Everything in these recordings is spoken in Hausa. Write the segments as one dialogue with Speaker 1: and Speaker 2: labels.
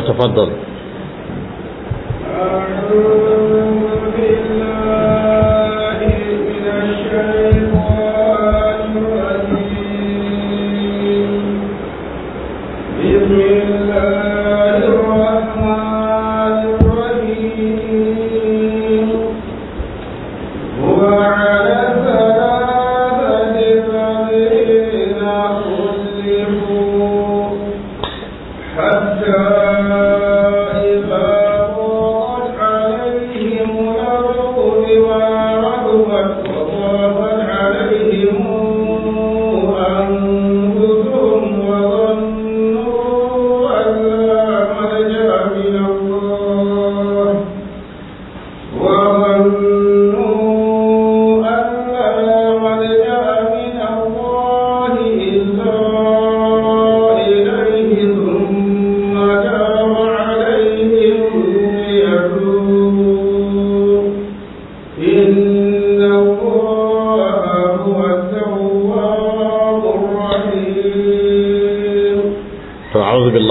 Speaker 1: تفضل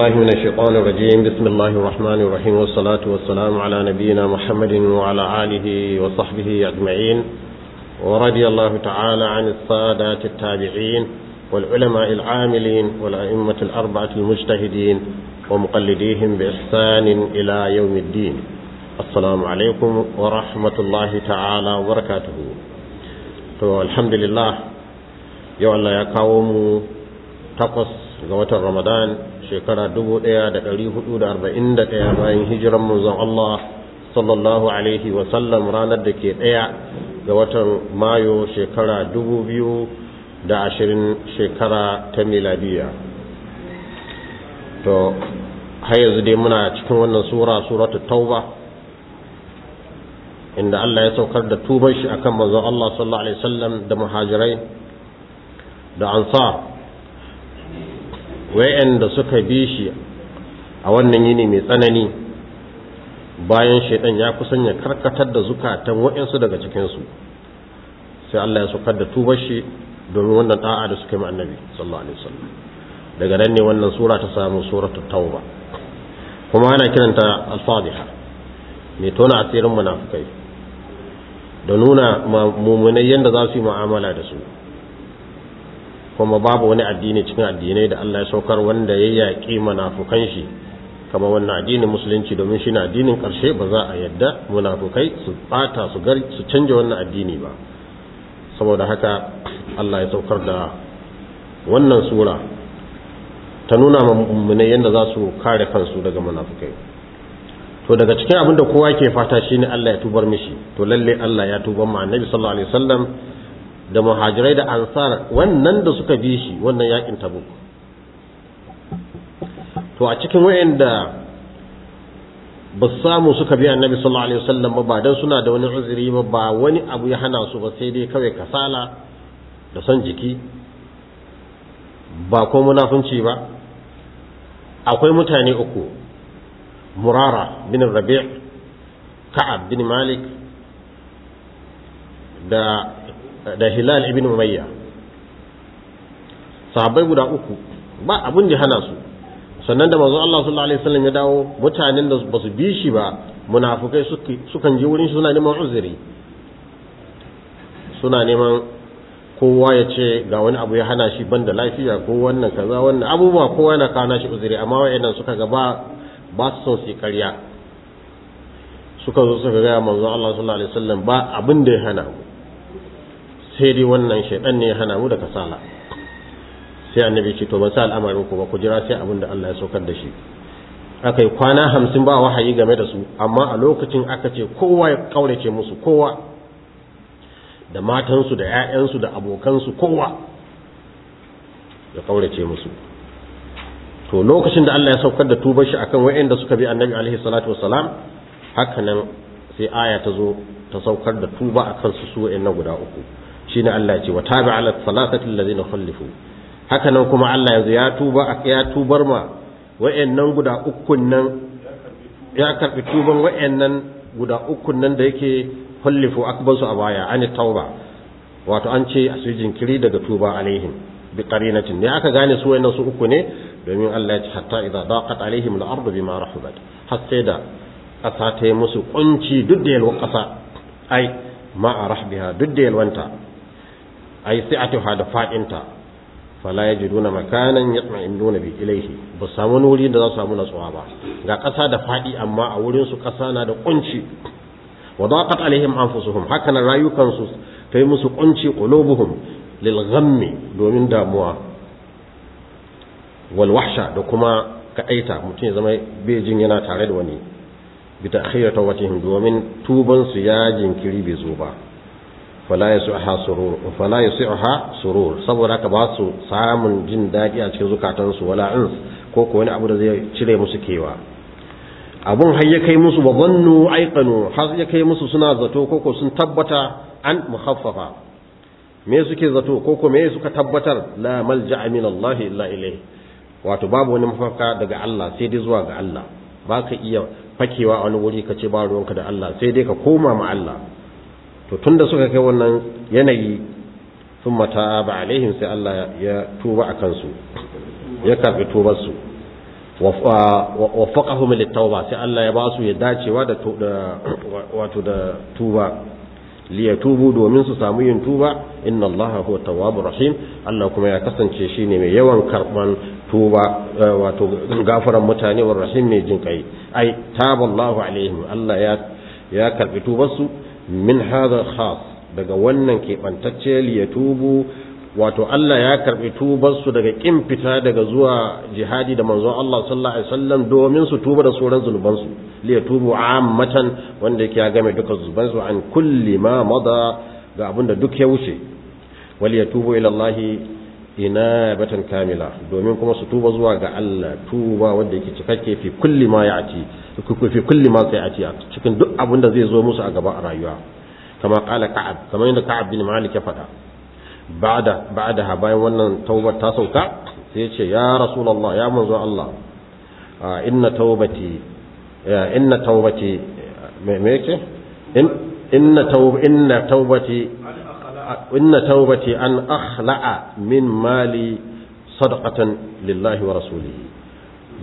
Speaker 1: طيب تفضل الشيطان الرجيم. بسم الله الرحمن الرحيم. والصلاة والسلام على نبينا محمد وعلى آله وصحبه أجمعين. ورضي الله تعالى عن السادات التابعين والعلماء العاملين والأئمة الأربعة المجتهدين ومقلديهم بإحسان إلى يوم الدين. السلام عليكم ورحمة الله تعالى وبركاته. الحمد لله. يو الله يقوم تقص ga watan Ramadan shekara 1441 bayan hijiran manzon Allah sallallahu alaihi wa sallam ranar da ke ɗaya ga watan Mayu shekara 2020 shekara ta miladiya. To har yanzu dai muna cikin wannan sura suratul tauba inda Allah ya saukar da tuban shi akan manzon Allah sallallahu alaihi wasallam da muhajirai da ansar. Wayanda suka bi shi a wannan yini mai tsanani bayan shaidan ya kusan ya karkatar da zukatan wayansu daga cikinsu. Sai Allah ya saukar da tubar shi domin wannan da'a da suka yi annabi sallallahu alaihi wasallam. Daga nan ne wannan sura ta samu suratul tauba. Kuma ana kiranta al-fadiha mai tona asirin munafikai da nuna mumunai yanda za su yi mu'amala da su. Kuma babu wani addini cikin addinai da Allah ya saukar wanda ya yaƙi munafukan shi. Kamar wannan addinin musulunci domin shi na addinin ƙarshe ba za a yadda munafukai su bata su gar su canja wannan addini ba. Saboda haka Allah ya saukar da wannan sura ta nuna mummunai yadda za su kare kansu daga munafukai. To daga cikin abin da kowa ke fata shine Allah ya tubar mishi. To lalle Allah ya tubar ma annabi sallallahu alaihi wasallam da muhajirai da ansar wannan da suka bi shi wannan yaƙin tabuk. To a cikin wayanda ba samu suka bi annabi sallallahu alaihi wasallam ba ba dan suna da wani uzuri ba ba wani abu ya hana su ba sai dai kawai kasala da son jiki. Ba ko munafunci ba. Akwai mutane uku murara bin rabi' ka'ab bin malik da da hilal ibn umayya. Sahabbai guda uku ba abin da hana su. Sannan da manzon Allah sallallahu alaihi wasallam ya dawo mutanen da ba su bi shi ba munafukai sukan je wurin suna neman uzuri. Suna neman kowa ya ce ga wani abu ya hana shi banda lafiya ko wannan kaza wannan abubuwa kowa yana kana shi uzuri amma wayannan suka ga ba ba su son su karya suka zo suka ga manzon Allah sallallahu alaihi wasallam ba abin da ya hana mu. Sai dai wannan shaidan ne hana mu da kasala. Sai annabi ce to ban sa al'amarin ku ba ku jira sai abin da Allah ya saukar da shi. Aka yi kwana hamsin ba wahayi game da su amma a lokacin aka ce kowa ya kaurace musu kowa. Da matansu da 'ya'yansu da abokansu kowa ya kaurace musu. To lokacin da Allah ya saukar da tubar shi akan wayanda suka bi annabi alaihi salatu wassalam haka nan sai aya ta zo ta saukar da tuba akan su su wayannan guda uku. Shine Allah ce wa tabi ala salatati allazina khallifu. Haka nan kuma Allah yanzu ya tuba ya tubar ma wayannan guda ukun nan ya karɓi tuban wayannan guda ukun nan da yake khallifu akbar su a baya an tauba. Wato an ce a su jinkiri daga tuba alaihim bi qarinatin. Ne aka gane su wayannan su uku ne? Domin Allah ya ce hatta idza daqat alaihim al-ardu bima rahabat har da ƙasa ta yi musu kunci duk da yalwan ƙasa ai ma a rahbiha duk da yalwanta. Ai sai a tuha da fadinta fala yajiduna makanan yatma'innuna bi ilayhi ba samu wuri da za su samu natsuwa ba ga ƙasa da faɗi amma a wurin su ƙasa na da kunci wa daqat alaihim anfusuhum haka nan rayukansu ta yi musu kunci qulubuhum lil ghammi domin damuwa wal wahsha da kuma kaɗaita mutum ya zama bejin yana tare da wani bi ta'khir tawbatihim domin tuban su ya jinkiri bai zo ba fala yasuha surur surur. Saboda ka ba su samun jin daɗi a cikin zukatan su wala ins ko ko wani abu da zai cire musu kewa. Abun har ya kai musu babannu aiqanu har ya kai musu suna zato ko ko sun tabbata an mukhaffafa. Me suke zato ko ko me suka tabbatar? La malja'a min Allah illa ilayhi. Wato babu wani mafaka daga Allah sai dai zuwa ga Allah. Ba ka iya fakewa a wani wuri ka ce ba ruwanka da Allah sai dai ka koma ma Allah. To tunda suka kai wannan yanayi sun mata ba alaihim sai Allah ya tuba a kansu ya karɓi tubarsu. Wafaqahum littauba sai Allah ya ba su ya dacewa da wato da tuba. Liyatubu domin su samu yin tuba inna allaha huwa tawwabur rahim Allah kuma ya kasance shine mai yawan karɓan tuba wato gafaran mutane wa rahim mai jin kai ai taballahu alaihim Allah ya ya karɓi tubar min hadha khas daga wannan keɓantacce liyatubu wato Allah ya karɓi tubar su daga kin fita daga zuwa jihadi da manzon Allah sallallahu alaihi wasallam domin su tuba da sauran zunuban su li yatubu ammatan wanda yake ya game duka zunuban su an kulli ma mada ga abin da duk ya wuce. Wal yatubu ila Allah inabatan kamila domin kuma su tuba zuwa ga Allah tuba wanda yake cikakke fi kulli ma ya'ti fi kulli ma sayati cikin duk abin da zai zo musu a gaba a rayuwa. Kama qala ka'ab kamar yadda ka'ab bin malik ya faɗa. Ba'da ba'daha bayan wannan taubar ta sauka sai ya ce ya rasulullah ya manzo Allah inna taubati inna taubati me yake? Inna taubati inna taubati an akhla'a min mali sadaqatan lillahi wa rasulihi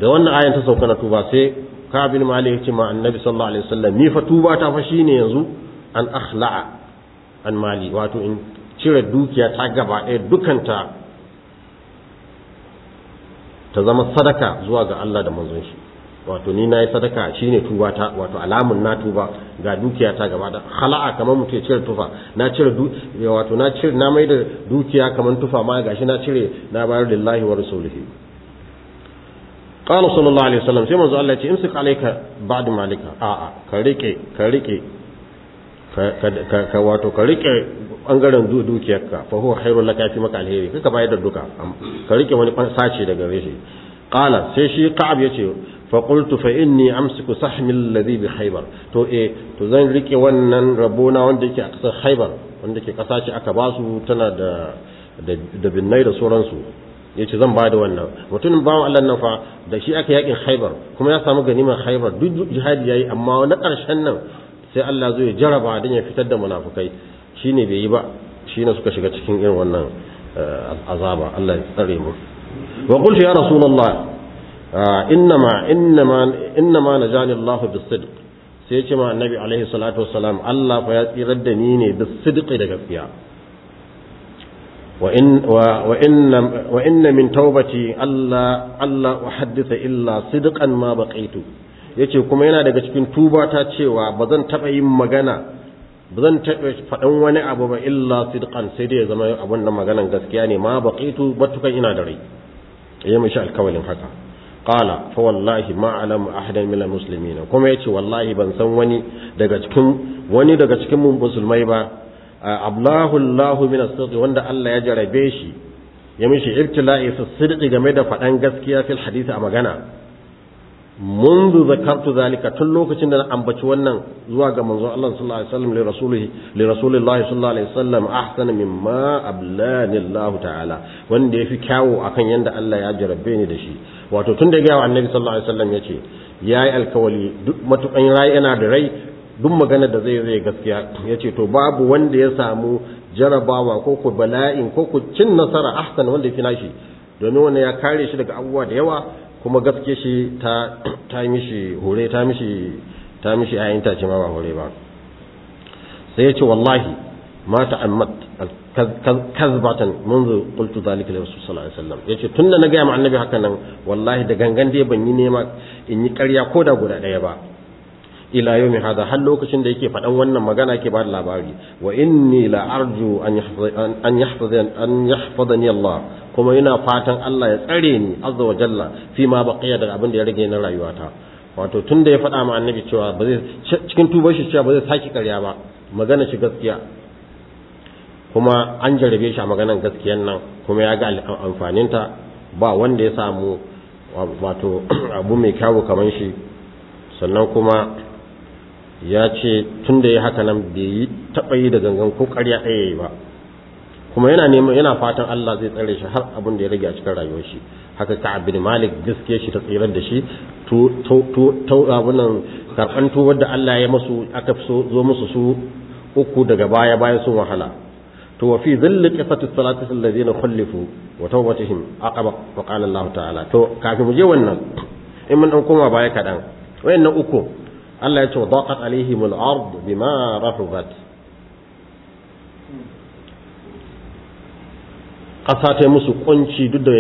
Speaker 1: da wannan ayan ta sauka na tuba sai ka bin mali ya ce ma annabi sallallahu alaihi wasallam ni fa tuba ta fa shine yanzu an akhla'a an mali. Wato in cire dukiya ta gaba ɗaya dukanta ta zama sadaka zuwa ga Allah da manzon shi. Wato ni na yi sadaka shine tuba ta wato alamun na tuba ga dukiya ta gaba da khala'a kamar mutum ya cire tufa na cire wato na cire na mai da dukiya kamar tufa ma gashi na cire na bayar lillahi wa rasulihi. Qala sallallahu alaihi wasallam sai manzo Allah ya ce imsik alayka ba'd malika. A'a ka riƙe ka riƙe ka wato ka riƙe ɓangaren dukiyarka. Fa huwa khairul laka fi maka alheri. Kaka bayar da duka ka riƙe wani sace daga reshi qala sai shi ka'ab ya ce fa qultu fa inni amsiku sahmi alladhi bi khaybar to eh to zan riƙe wannan rabona wanda yake a ƙasar khaybar wanda ke kasa ce aka ba su tana da da binnai da sauransu ya ce zan ba da wannan mutumin bawan Allah nan fa da shi aka yaƙin khaybar kuma ya samu ganimar khaybar duk jihadi yayi amma na ƙarshen nan sai Allah ya jaraba dan ya fitar da munafukai shine bai yi ba shine suka shiga cikin irin wannan azaba Allah ya tsare mu wa qultu ya rasulullah innama innama innama najani Allah bis-sidq sai ya ce ma annabi alaihi salatu wassalam Allah fa ya tsirar da ni ne bis-sidq da gaskiya wa in wa inna wa inna min tawbati Allah Allah uhaddisa illa sidqan ma ya ce kuma yana daga cikin tuba ta cewa ba zan taba yin magana ba zan taɓa faɗan wani abu ba illa sidqan sai dai ya zama abun nan maganan gaskiya ne ma baqitu batukan ina da rai yayi mishi alkawalin haka qala fa wallahi ma alamu ahadan min almuslimin kuma ya ce wallahi ban san wani daga cikin wani daga cikin musulmai ba. Ablahu allah min as-sidq wanda Allah ya jarabe shi ya mishi ibtila'i fi sidqi game da faɗan gaskiya fil hadisi a magana. منذ ذكرت ذلك tun lokacin da na ambaci wannan zuwa ga manzo Allah sallallahu alaihi wasallam li rasulihi li rasulillahi sallallahu alaihi wasallam ahsan mimma ablani Allah ta'ala wanda yafi kyawu akan yanda Allah ya jarabe ni da shi wato tun da ga annabi sallallahu alaihi wasallam yace yayi alkawali duk matukan rai yana da rai duk magana da zai zai gaskiya yace to babu wanda ya samu jarabawa ko ko bala'in ko ko cin nasara ahsan wanda yafi nashi domin wannan ya kare shi daga abubuwa da yawa kuma gaske shi ta ta mishi hore ta mishi ta mishi ayin ta ce ma ba hore ba sai ya ce wallahi ma ta'ammat kazbatan منذ قلت ذلك للرسول صلى الله عليه وسلم yace tunda na ga ma annabi haka nan wallahi da gangan dai ban yi nema in yi ƙarya ko da guda ɗaya ba ila yau hada har lokacin da yake faɗan wannan magana ke ba da labari wa inni la arju an yahfazani Allah Kuma ina fatan Allah ya tsare ni azza wa jalla fi ma baqiya daga abin da ya rage na rayuwata. Wato tunda ya faɗa ma annabi cewa ba zai cikin tubar shi cewa ba zai saki ƙarya ba magana shi gaskiya. Kuma an jarabe shi a maganan gaskiyan nan kuma ya ga amfaninta ba wanda ya samu wato abu mai kyawu kamar shi. Sannan kuma ya ce tun da ya haka nan bai yi taɓa yi da gangan ko ƙarya ɗaya ba. Kuma yana neman yana fatan Allah zai tsare shi har abin da ya rage a cikin rayuwar shi. Haka ka abin malik gaskiya shi ta tsirar da shi. To abunan karɓan tuwar da Allah ya masu aka zo musu su uku daga baya bayan sun wahala. To wa fi dhilli qisati salati alladhina khulifu wa tawbatihim aqaba wa qala Allah ta'ala. To kafin mu je wannan in mun dan koma baya kadan wayannan uku Allah ya ce daqat alaihim al-ard bima rahubat. Ƙasa ta musu kunci duk da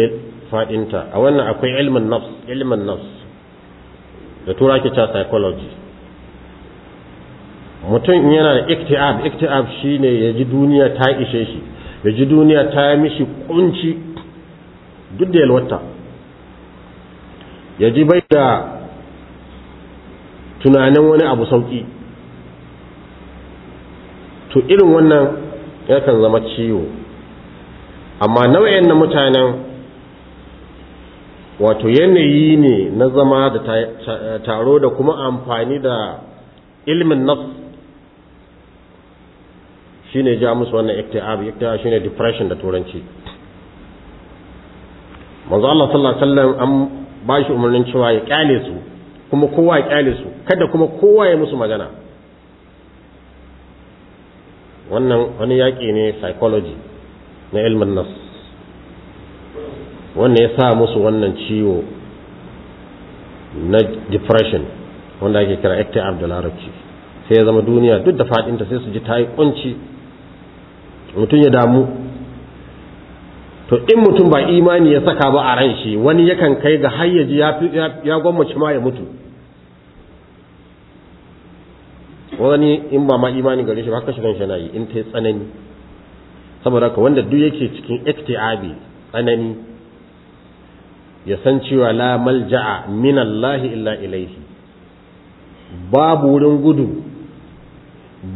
Speaker 1: fadinta a wannan akwai ilmin nafs ilmin nafs. Da tura ke cewa psychology. Mutum yana da iktiab iktiab shine ya ji duniya ta ishe shi ya ji duniya ta mishi kunci duk da yalwata ya ji bai da tunanin wani abu sauƙi to irin wannan yakan zama ciwo. Amma nau'in na mutanen wato yanayi ne na zama da taro da kuma amfani da ilmin nafs shine ja musu wannan iktiab iktiab shine depression da turanci. Manzo Allah sallallahu alaihi wasallam an ba shi umarnin cewa ya ƙyale su kuma kowa ya ƙyale su kada kuma kowa ya musu magana. Wannan wani yaƙi ne psychology. Na ilmin nas. Wannan ya sa musu wannan ciwo na depression wanda ake kira iktiab da larabci sai ya zama duniya duk da fadinta sai su ji ta yi kunci mutum ya damu. To in mutum ba imani ya saka ba a ran shi wani yakan kai ga hayyaji ya gwammaci ma ya mutu. Wani in ba ma imani gare shi ba haka shigan shi na yi in ta yi tsanani. Saboda haka wanda duk yake cikin iktiabi tsanani ya san cewa la malja'a min Allah illa ilaihi. Babu wurin gudu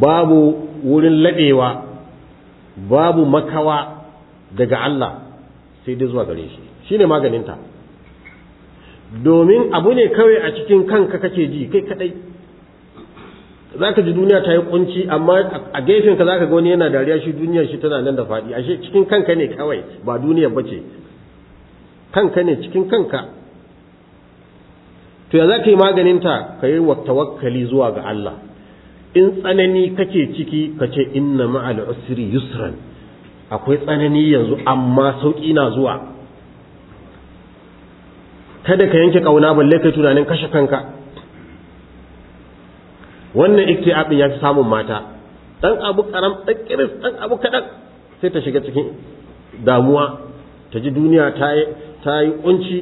Speaker 1: babu wurin laɗewa babu makawa daga Allah sai dai zuwa gare shi. Shine maganinta. Domin abu ne kawai a cikin kanka kake ji kai kadai za ka ji duniya ta yi kunci amma a gefenka za ka wani yana dariya shi duniyar shi tana nan da faɗi. Ashe cikin kanka ne kawai ba duniyar ba ce. Kanka ne cikin kanka. To ya za ka yi maganinta? Ka yi tawakkali zuwa ga Allah. In tsanani kake ciki ka ce inna ma'al usri yusran. Akwai tsanani yanzu amma sauƙi na zuwa. Kada ka yanke ƙauna balle kai tunanin kashe kanka. Wannan iktiabin ya fi samun mata. Dan abu karam dan kiris dan abu kadan sai ta shiga cikin damuwa ta ji duniya ta yi ta yi kunci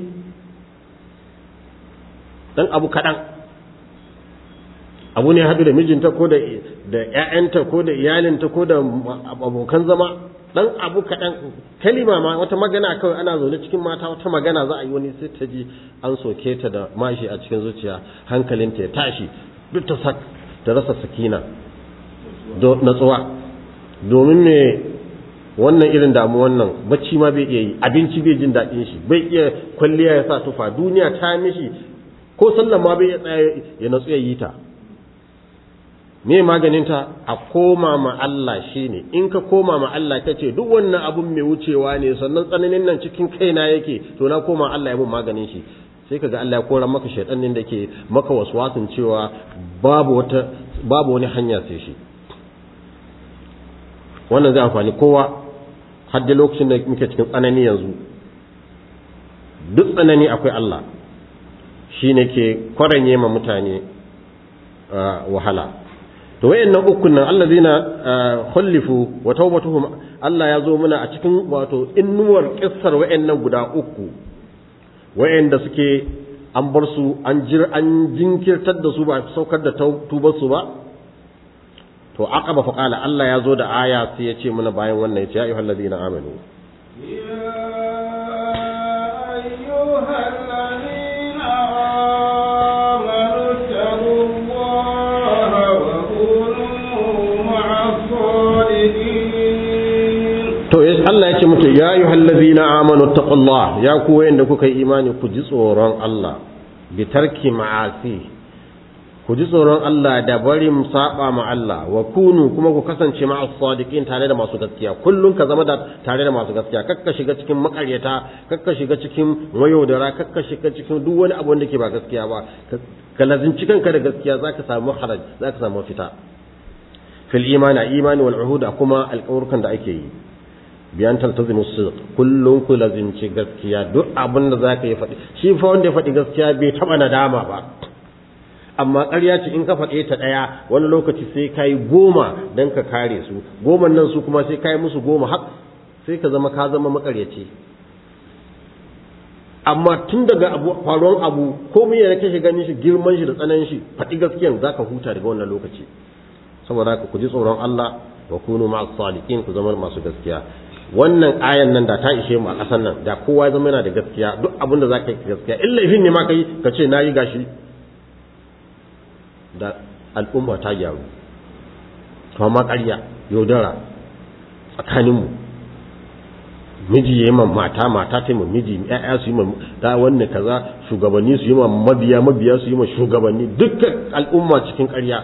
Speaker 1: dan abu kadan abu ne hadu da mijinta ko da da ƴaƴanta ko da iyalinta ko da abokan zama. Dan abu kadan kalima ma wata magana kawai ana zaune cikin mata wata magana za a yi wani sai ta ji an soke ta da mashi a cikin zuciya hankalinta ya tashi duk ta sak ta rasa sakina. Natsuwa. Domin me? Wannan irin damu wannan bacci ma bai iya yi abinci bai jin daɗin shi bai iya kwalliya ya sa tufa duniya ta mishi ko sallan ma bai tsaya ya natsu ya yi ta. Me maganinta? A koma ma Allah shine in ka koma ma Allah ka ce duk wannan abun mai wucewa ne sannan tsananin nan cikin kaina yake to na koma Allah ya mun maganin shi. Sai kaga Allah ya kora maka shaidanin da ke maka waswasin cewa babu wata babu wani hanya sai shi. Wannan zai amfani kowa har da lokacin da muke cikin tsanani yanzu. Duk tsanani akwai Allah. Shine ke kwaranye ma mutane wahala. To wayannan ukun nan allazina khulifu wa tawbatuhum Allah ya zo muna a cikin wato innuwar kissar wayannan guda uku. Wayanda suke an bar su an jir an jinkirtar da su ba saukar da tubar su ba? To aqaba fa qala Allah ya zo da aya sai ya ce muna bayan wannan ya ce ya ayyuhallazina amanu. Ce mutu ya yi hallazina amanu taqullah ya ku wayanda kuka yi imani ku ji tsoron Allah bi tarki ma'asi. Ku ji tsoron Allah da bari mu saba ma Allah. Wa kunu kuma ku kasance ma'as sadiqin tare da masu gaskiya. Kullun ka zama da tare da masu gaskiya. Kakka shiga cikin makaryata kakka shiga cikin mayaudara kakka shiga cikin duk wani abu wanda ke ba gaskiya ba. Ka lazinci kanka da gaskiya zaka samu haraj zaka samu fita. Fil imani imani wal uhuda kuma alƙawurkan da ake yi. Biyan taltazimu sidq kullun ku lazimci gaskiya duk abin da zaka yi faɗi. Shi fa wanda ya faɗi gaskiya bai taɓa nadama ba. Amma ƙarya ce in ka faɗe ta ɗaya wani lokaci sai ka yi goma don ka kare su. Goma nan su kuma sai ka yi musu goma hak sai ka zama ka zama makaryaci amma tun daga faruwan abu komai ya kake ganin shi girman shi da tsananin shi faɗi gaskiyan zaka huta daga wannan lokaci. Saboda haka ku ji tsoron Allah wa kunu ma'as sadiqin ku zama masu gaskiya. Wannan ayan nan da ta ishe mu a ƙasar nan da kowa zama yana da gaskiya duk abin da zaka yi gaskiya. In laifin ne ma kai ka ce na yi gashi. Da al'umma ta gyaru. To amma ƙarya yaudara tsakanin mu. Miji ya yi ma mata mata ta yi ma miji ƴaƴa su yi ma da wannan kaza shugabanni su yi ma mabiya mabiya su yi ma shugabanni dukkan al'umma cikin ƙarya.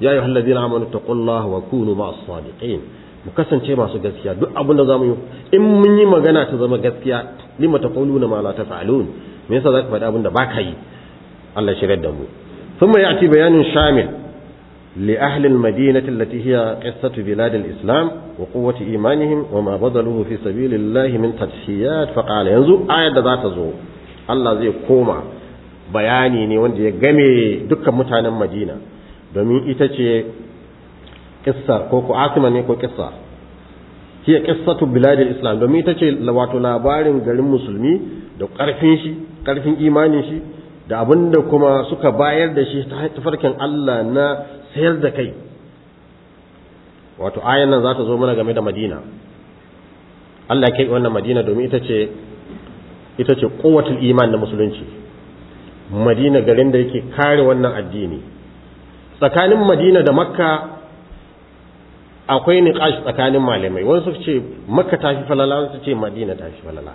Speaker 1: Ya yi halladina amanu taqullaha wa kunu ma'as sadiqin mu kasance masu gaskiya. Duk abin da za mu yi in mun yi magana ta zama gaskiya lima taquluna ma la taf'alun. Me yasa zaka faɗi abin da baka yi? Allah shirya da mu. Thumma ya'ti bayanin shamil li ahli al-madinah allati hiya qissatu bilad al-islam wa quwwati imanihim wa ma badaluhu fi sabilillahi min tadhiyat. Fa qala yanzu ayat da za ta zo Allah zai koma bayani ne wanda ya game dukkan mutanen Madina. Domin ita ce kissa ko ko asima ne ko kissa. Hiya qissatu biladil islam domin ita ce wato labarin garin musulmi da ƙarfin shi ƙarfin imanin shi da abin da kuma suka bayar da shi ta tafarkin Allah na sayar da kai. Wato ayan nan za ta zo mana game da Madina. Allah ya kai wannan Madina domin ita ce ita ce quwwatul iman na musulunci. Madina garin da yake kare wannan addini. Tsakanin Madina da Makka akwai niqash tsakanin malamai. Wani suka ce makka ta fi falala wani su ce madina ta fi falala.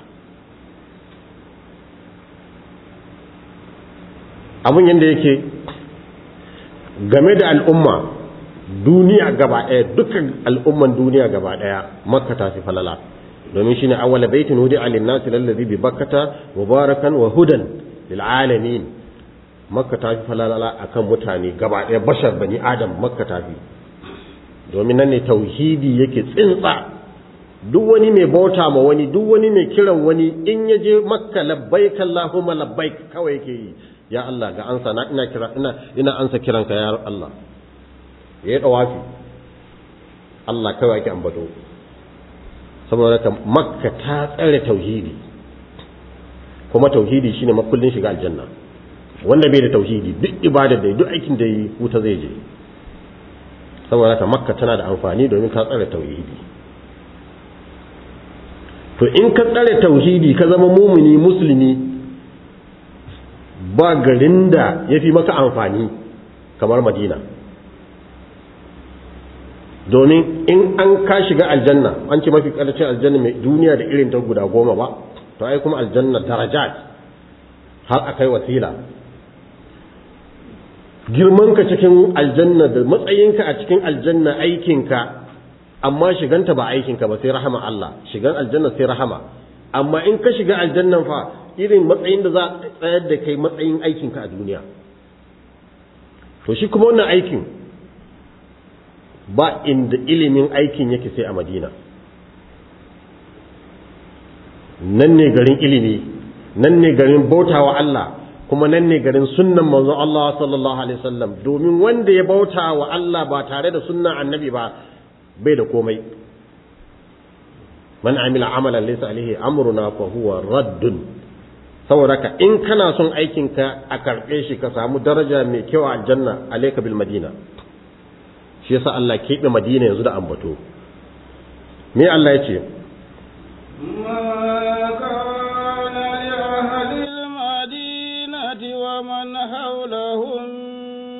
Speaker 1: Abin yadda yake game da al'umma duniya gaba ɗaya dukkan al'umman duniya gaba ɗaya makka ta fi falala. Domin shine awwala baitin hudi alin nasi lallazi bi bakkata mubarakan wa hudan lil alamin makka ta fi falala akan mutane gaba ɗaya bashar bani adam makka ta fi. Domin nan ne tauhidi yake tsintsa. Duk wani mai bauta ma wani duk wani mai kiran wani in ya je makka labbaik allahumma labbaik kawai yake yi. Ya Allah ga ansa na ina kira ina ina ansa kiranka ya Allah. Ya yi dawafi Allah kawai yake ambato. Saboda haka makka ta tsare tauhidi. Kuma tauhidi shine makullin shiga aljanna. Wanda bai da tauhidi duk ibadar da duk aikin da yi wuta zai je. Saboda haka makka tana da amfani domin ka tsare tauhidi. To in ka tsare tauhidi ka zama mumuni musulmi ba garin da ya fi maka amfani kamar madina. Domin in an ka shiga aljanna an ce mafi ƙarshen aljanna mai duniya da irin ta guda goma ba to ai kuma aljanna darajat har a kai wasila. Girmanka cikin aljanna da matsayinka a cikin aljanna aikinka amma shiganta ba aikinka ba sai rahama Allah. Shigan aljanna sai rahama. Amma in ka shiga aljannan fa irin matsayin da za a tsayar da kai matsayin aikinka a duniya. To shi kuma wannan aikin ba inda ilimin aikin yake sai a madina. Nan ne garin ilimi nan ne garin bautawa Allah kuma nan ne garin sunnan manzon Allah sallallahu alaihi wasallam. Domin wanda ya bauta wa Allah ba tare da sunnan annabi ba bai da komai. Man amila amalan laysa alaihi amruna fa huwa raddun. Saboda ka in kana son aikin ka a karɓe shi ka samu daraja mai kyau a aljanna alayka bil madina. Shi yasa Allah keɓe madina yanzu da ambato. Me Allah ya ce?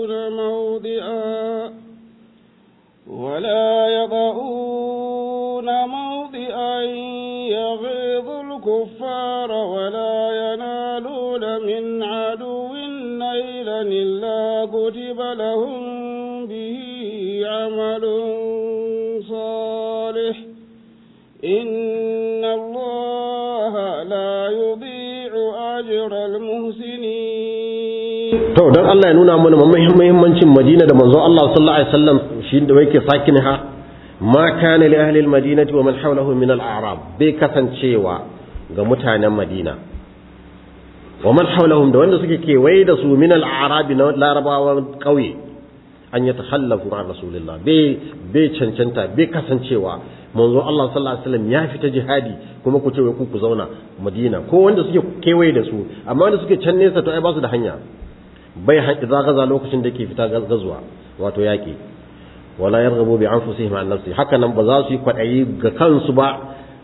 Speaker 2: موضعا
Speaker 1: to dan Allah ya nuna mana muhimmancin Madina da manzo Allah sallallahu alaihi wasallam shi da yake sakin ha ma kana li ahli al-madinati wa man hawlahu min al-a'rab. Bai kasancewa ga mutanen Madina. Wa man hawlahum da wanda suke kewaye da su min al-a'rab na larabawan kauye an ya takhallafu an rasulillah. Bai bai cancanta bai kasancewa manzo Allah sallallahu alaihi wasallam ya fita jihadi kuma ku ce ku ku zauna Madina. Ko wanda suke kewaye da su amma wanda suke can nesa to ai ba su da hanya. Bai haƙi za gaza lokacin da ke fita gazuwa wato yaƙi. Wala yarghabu bi anfusihim an nafsi. Haka nan ba za su yi kwaɗayi ga kansu ba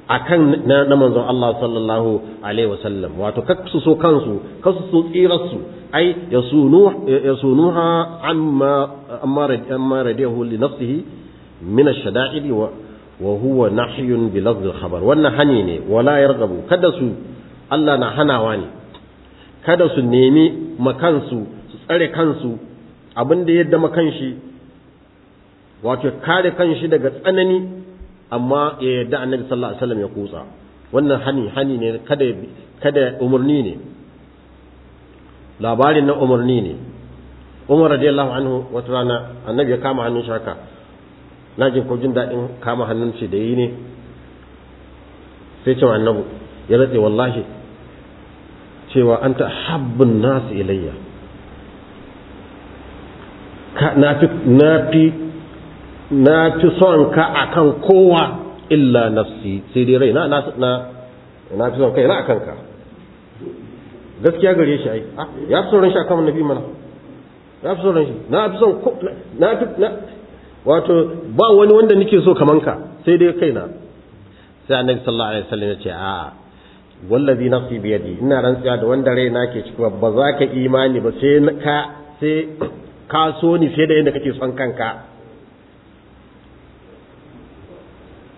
Speaker 1: akan na manzon Allah sallallahu alaihi wasallam. Wato kak su so kansu kasu so tsirarsu. Ai yasunu yasunuha amma amma amma radiyahu li nafsihi min ash-shada'id wa wa huwa nahyun bi lafz al-khabar. Wannan hani ne. Wala yarghabu. Kada su Allah na hanawa ne. Kada su nemi makansu su tsare kansu abin da yadda makanshi wato kare kanshi daga tsanani amma ya yadda annabi sallallahu alaihi wasallam ya kutsa. Wannan hani hani ne kada kada umurni ne. Labarin na umurni ne. Umar radiyallahu anhu wata rana annabi ya kama hannun shaka na jin ko jin daɗin kama hannun shi da yi ne. Sai cewa annabu ya ratse wallahi cewa an ta habbin nasu ilayya. Na fi son ka akan kowa illa nafsi sai dai rai na na fi son kai na akan ka gaskiya gare shi ai. Ya fi son shi akan nabi mana. Ya fi son shi na fi son na fi na wato ba wani wanda nake so kaman ka sai dai kaina. Sai annabi sallallahu alaihi wasallam ya ce a'a wallazi nafsi bi yadi ina rantsuwa da wanda raina ke ciki ba za ka imani ba sai ka sai ka so ni fiye da yadda kake son kanka.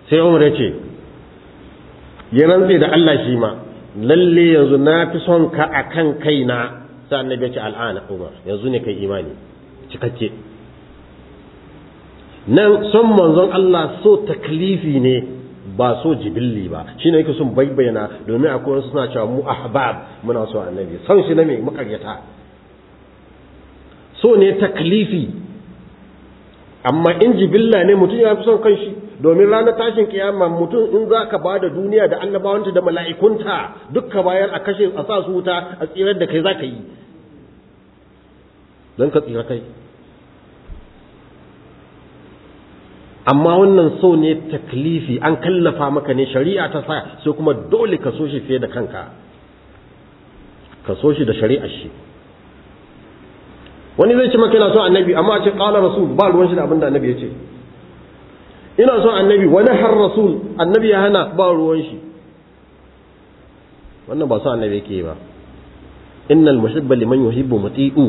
Speaker 1: Sai Umar ya ce ya rantse da Allah shi ma lalle yanzu na fi son ka akan kaina. Sai annabi ya ce al'ana Umar yanzu ne kai imani cikakke. Nan son manzon Allah so taklifi ne ba so jibilli ba. Shine yake son bayyana domin akwai wasu suna cewa mu ahbab muna so annabi. Son shi na me? Makaryata so ne taklifi. Amma in jibilla ne mutum ya fi son kanshi. Domin ranar tashin kiyama mutum in za ka ba da duniya da annabawanta da mala'ikunta dukka bayar a kashe a sa su wuta a tsirar da kai za ka yi. Don ka tsira kai. Amma wannan so ne taklifi an kallafa maka ne shari'a ta sa sai kuma dole ka so shi fiye da kanka. Ka so shi da shari'ar shi. Wani zai ce maka yana son annabi amma a ce qala rasul ba ruwan shi da abin da annabi ya ce. Ina son annabi wani har rasul annabi ya hana ba ruwan shi. Wannan ba son annabi yake ba. Innal muhibba liman yuhibbu muti'u.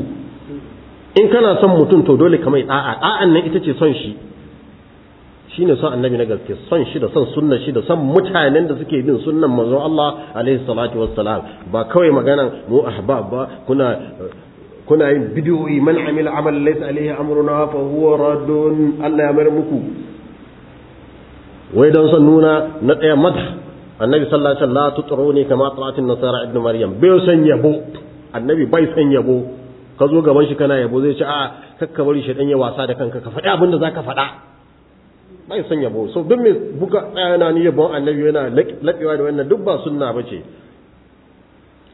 Speaker 1: In kana son mutum to dole ka mai da'a. Da'an nan ita ce son shi. Shine son annabi na gaske. Son shi da son sunna shi da son mutanen da suke bin sunnan manzo Allah alaihi salatu wassalam. Ba kawai maganan mu ahbab ba kuna kuna yin bidiyoyi man amila amal laysa alaihi amruna fa huwa raddun. Allah ya mayar muku. Wai don son nuna na ɗaya mata annabi sallallahu alaihi wasallam tutruni kama ta'atin nasara ibn maryam. Bai san yabo. Annabi bai san yabo. Ka zo gaban shi kana yabo zai ce a kakka bari shi dan ya wasa da kanka ka faɗi abin da zaka faɗa. Bai san yabo. So duk mai buga tsayana ni yabon annabi yana laɓewa da wannan duk ba sunna bace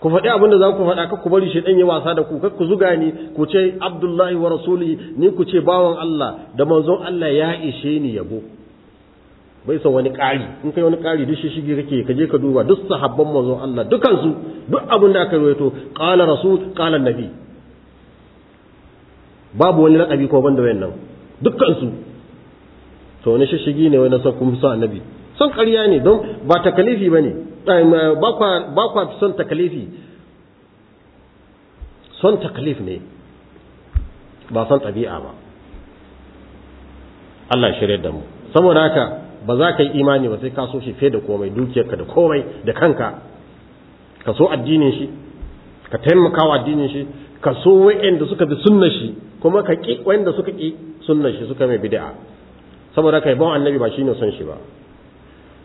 Speaker 1: ku faɗi abin da za ku faɗa ku bari shi ɗan yi wasa da ku ku zuga ni ku ce abdullahi wa rasuli ni ku ce bawan Allah da manzon Allah ya ishe ni yabo. Bai son wani ƙari in kai wani ƙari duk shi shige kake ka je ka duba duk sahabban manzon Allah dukansu duk abin da aka rawaito qala rasul qala nabi. Babu wani laƙabi ko banda wayannan dukkansu. To wani shishigi ne wani son kun son annabi. Son ƙarya ne don ba takalifi ba ne ba kwa son takalifi. Son takalif ne ba son ɗabi'a ba. Allah shirya da mu. Saboda haka ba za ka yi imani ba sai ka so shi fiye da komai dukiyarka da komai da kanka. Ka so addinin shi ka taimaka wa addinin shi ka so wa'anda suka bi sunnar shi kuma ka ƙi wa'anda suka ƙi sunnar shi suka mai bid'a. Saboda haka yabon annabi ba shine son shi ba.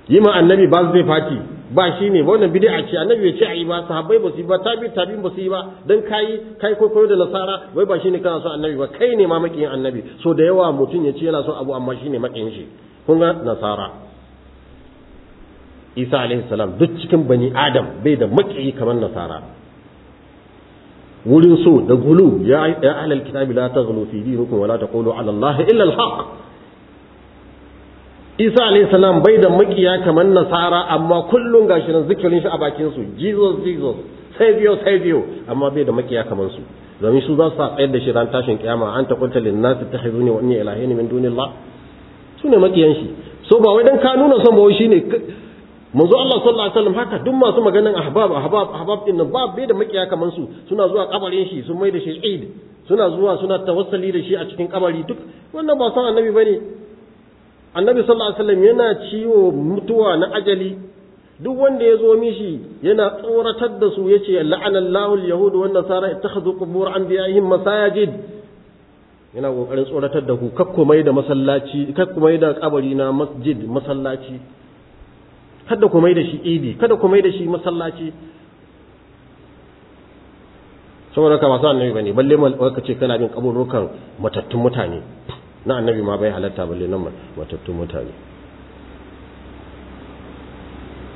Speaker 1: Yi ma annabi ba zai fati ba shi ne wannan bid'a ce annabi ya ce a yi ba sahabbai ba su yi ba tabi tabi ba su yi ba dan kai kai koyo da nasara wai ba shine kana son annabi ba kai ne ma makiyin annabi. So da yawa mutum ya ce yana son abu amma shine makiyin shi. Kun ga nasara. Isa alaihi salam duk cikin bani Adam bai da makiyi kamar nasara. Wurin so da gulu ya ya ahlal kitabi la taghlu fi dinikum wa la taqulu ala allahi illa al-haq. Isa alayhi salam bai da makiya kamar nasara amma kullum gashi nan zikirin shi a bakin su jesus jesus savior savior amma bai da makiya kamar su. Domin su za su tsayar da shi ran tashin kiyama an ta kunta lin nas takhizuni wa inni ilahini min dunillah. Su ne makiyan shi. So ba wai dan ka nuna son ba wai shine manzo Allah sallallahu alaihi wasallam haka duk masu maganan ahbab ahbab ahbab din ba bai da makiya kamar su. Suna zuwa kabarin shi sun mai da shi eid. Suna zuwa suna tawassali da shi a cikin kabari duk. Wannan ba san annabi ba ne. Annabi sallallahu alaihi wasallam yana ciwo mutuwa na ajali. Duk wanda ya zo mishi yana tsoratar da su ya ce la'ana Allahu al-yahud wa nasara ittakhadhu qubur anbiya'ihim masajid. Yana ƙoƙarin tsoratar da ku kakku mai da masallaci kakku mai da kabari na masjid masallaci. Kada ku mai da shi idi kada ku mai da shi masallaci. Saboda ka wasu annabi ba ne balle ka ce kana bin kaburukan matattun mutane. Na annabi ma bai halatta balle nan matattun mutane.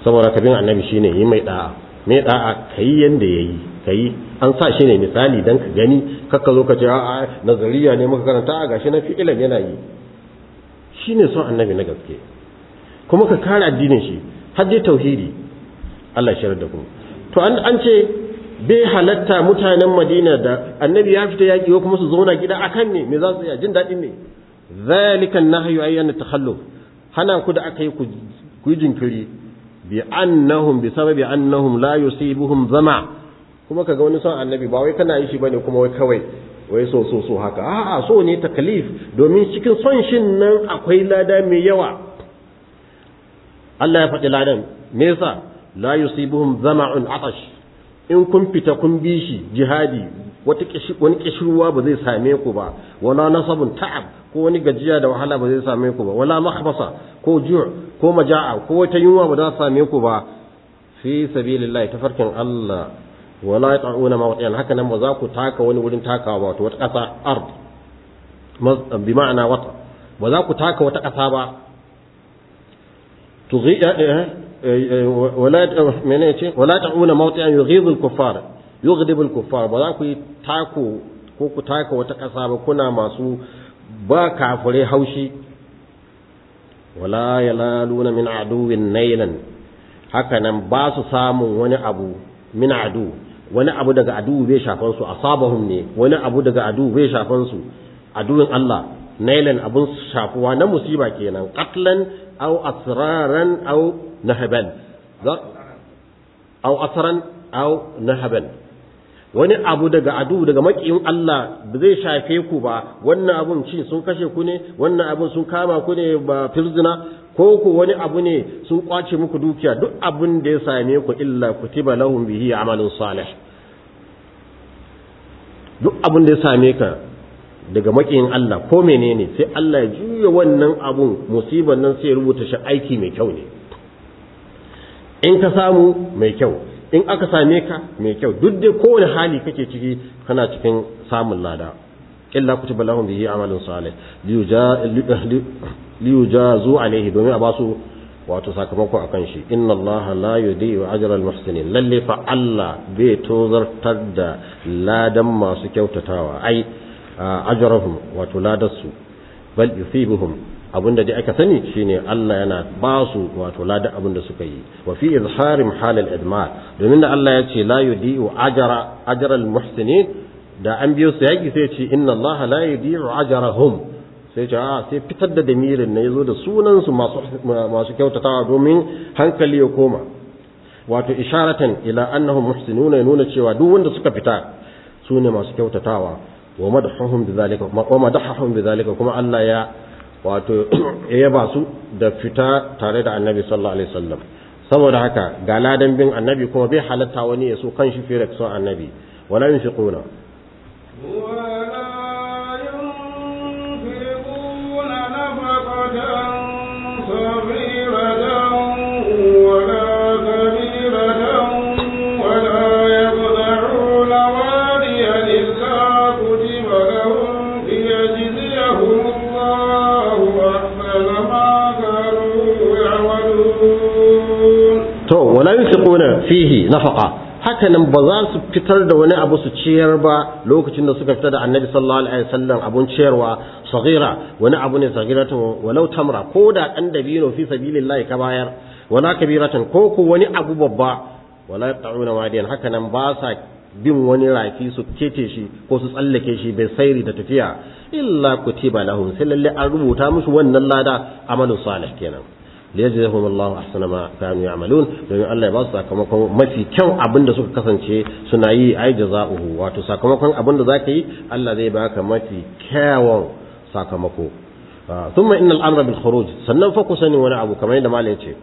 Speaker 1: Saboda ka bin annabi shine yi mai da'a. Mai da'a? Kai yanda yayi kai an sa shi ne misali dan ka gani. Kakka zo ka ce a'a nazariya ne muka karanta a gashi na fi'ilan yana yi. Shine son annabi na gaske. Kuma ka kare addinin shi. Har dai tauhidi. Allah ya shirar da ku. To an ce bai halatta mutanen Madina da annabi ya fita yaki ko kuma su zauna gida akan ne me? Za su yi jin daɗin ne zalika nahyu ayyan takhalluf. Hana ku da aka yi ku yi jinkiri. Bi annahum bi sababi annahum la yusibuhum zama. Kuma kaga wani son annabi ba wai kana yi shi ba ne kuma wai kawai wai so so so haka. A'a so ne taklif domin cikin son shin nan akwai lada mai yawa. Allah ya faɗi ladan. Me yasa? La yusibuhum zama'un atash. in kun fita kun bi shi jihadi wata kishi wani kishirwa ba zai same ku ba wala nasabun ta'ab ko wani gajiya da wahala ba zai same ku ba wala mahbasa ko ju' ko maja'a ko wata yunwa ba za same ku ba. Fi sabilillahi tafarkin Allah wala ta'una ma mawti'an haka nan ba za ku taka wani wurin takawa ba wato wata ƙasa ard. Bi ma'ana wata ba za ku taka wata ƙasa ba. Tughi eh, eh, wala ta wala ta'una mawti'an yughibu al-kuffar yughdibu al-kuffar ba za ku yi tako ko ku taka wata kasa ba kuna masu ba kafure haushi wala yalaluna min aduwin nailan haka nan ba su samun wani abu min adu wani abu daga adu bai shafan su asabahum ne wani abu daga adu bai shafan su aduwin Allah nailan abun shafuwa na musiba kenan qatlan aw asraran aw nahaban. Aw asran aw nahaban. Wani abu daga adu daga makiyin Allah ba zai shafe ku ba. Wannan abun shi sun kashe ku ne wannan abun sun kama ku ne ba firzina ko ku wani abu ne sun ƙwace muku dukiya. Duk abun da ya same ku illa kutiba lahum bihi amalun salih. Duk abun da ya same ka daga makiyin Allah ko menene sai Allah ya juya wannan abun musibar nan sai ya rubuta shi aiki mai kyau ne. In ka samu mai kyau. In aka same ka mai kyau. Duk dai kowane hali kake ciki kana cikin samun lada. Illa kutiba lahum bihi amalun salih. Liyujazu alaihi domin a ba su wato sakamako akan shi. Inna allaha la yudhi'u ajra almuhsinin lalle fa Allah bai tozartar da ladan masu kyautatawa. Ai ajrahum wato ladarsu bal yusibuhum abin da dai aka sani shine Allah yana ba su wato ladan abin da suka yi wa fi izharim halal idmar domin da Allah ya ce la yudhi'u ajra ajra almuhsinin da an biyo su yaki sai ce inna allaha la yudhi'u ajrahum sai ce a sai fitar da damirin na ya zo da sunan su masu masu kyautatawa domin hankali ya koma wato isharatan ila annahum muhsinuna nuna cewa duk wanda suka fita su ne masu kyautatawa wa madahum bidhalika wa kuma Allah ya wato ya yaba su da fita tare da Annabi sallallahu alaihi wasallam. Saboda haka ga ladan bin Annabi kuma bai halatta wani ya so kan shi fiye da son Annabi. Wala yunfiquna. Yunfiquna fihi nafaqa. Haka nan ba za su fitar da wani abu su ciyar ba lokacin da suka fita da annabi sallallahu alaihi wasallam abun ciyarwa saghira. Wani abu ne saghiratun walau tamra ko da dan dabino fi sabilillahi ka bayar wala kabiratan ko ko wani abu babba wala yaqta'una wadiyan. Haka nan ba sa bin wani rafi su kete shi ko su tsallake shi bai sairi da tafiya illa kutiba lahum. Sai lalle an rubuta musu wannan lada amalu salih kenan. Liyajzahum Allah ahsana ma kanu ya'malun. Domin Allah ya ba su sakamakon mafi kyau abin da suka kasance suna yi ai jaza'uhu wato sakamakon abin da zaka yi Allah zai baka mafi kyawun sakamako. Thumma innal amra bil khuruj. Sannan fa ku sani wani abu kamar yadda malai ce.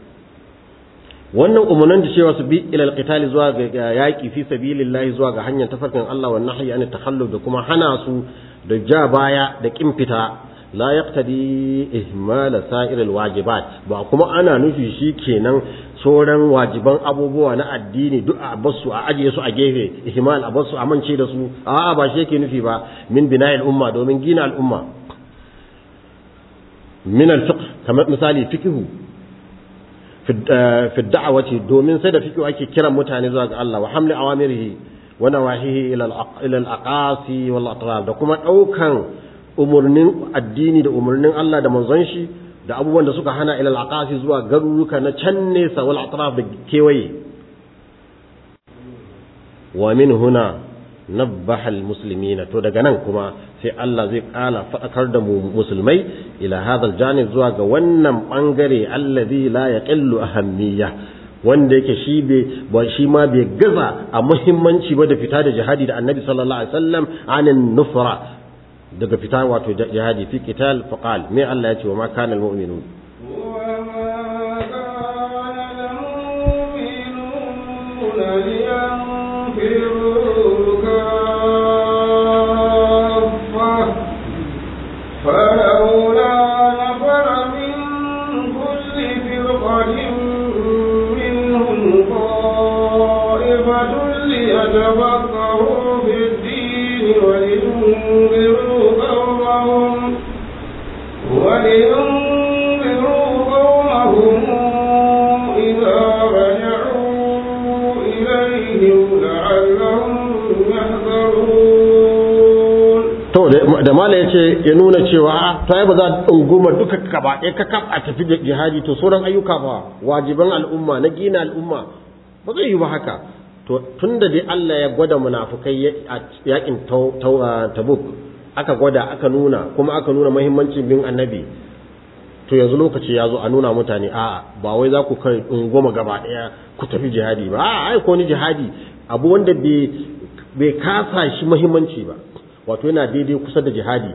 Speaker 1: Wannan umunan da cewa su bi ila alqitali zuwa ga yaki fi sabilillahi zuwa ga hanyar tafarkin Allah wa nahyi an takhalluf da kuma hana su da ja baya da kin fita. La yaqtadi ihmal sa'ir alwajibat ba kuma ana nufi shi kenan sauran wajiban abubuwa na addini duk a ba su a ajiye su a gefe ihmal a ba su a mance da su a'a ba shi yake nufi ba min bina'il umma domin gina al'umma min al-fiqh kamar misali fiqhu fi da'awati domin sai da fiqhu ake kiran mutane zuwa ga Allah wa hamli awamirihi wa nawahihi ila al-aqasi wal atraf da kuma ɗaukan umurnin addini da umurnin Allah da manzon shi da abubuwan da suka hana ila al-aqasi zuwa garuruka na can nesa wal atraf da kewaye. Wa min huna nabbaha al-muslimina to daga nan kuma sai Allah zai kala fadakar da mu musulmai ila hadha al-janib zuwa ga wannan ɓangare alladhi la yaqillu ahammiya. Wanda yake shi bai ba shi ma bai gaza a muhimmanci ba da fita da jihadi da Annabi sallallahu alaihi wasallam anin nufra. Daga fita wato jihadi fi qital faqal me Allah ya ce wa ma kana al-mu'minun
Speaker 2: ليتفقهوا في الدين ولينذروا
Speaker 1: da mala ya ce ya nuna cewa to ai ba za a ɗunguma duka gaba ɗaya ka kaf a tafi da jihadi. To sauran ayyuka ba wajiban al'umma na gina al'umma ba zai yi ba haka. To tun da dai Allah ya gwada munafukai a yaƙin tabuk aka gwada aka nuna kuma aka nuna muhimmancin bin annabi to yanzu lokaci ya zo a nuna mutane a ba wai za ku kai ɗunguma gaba ɗaya ku tafi jihadi ba. A ai ko ni jihadi. Abu wanda bai kasa shi muhimmanci ba. Wato yana daidai kusa da jihadi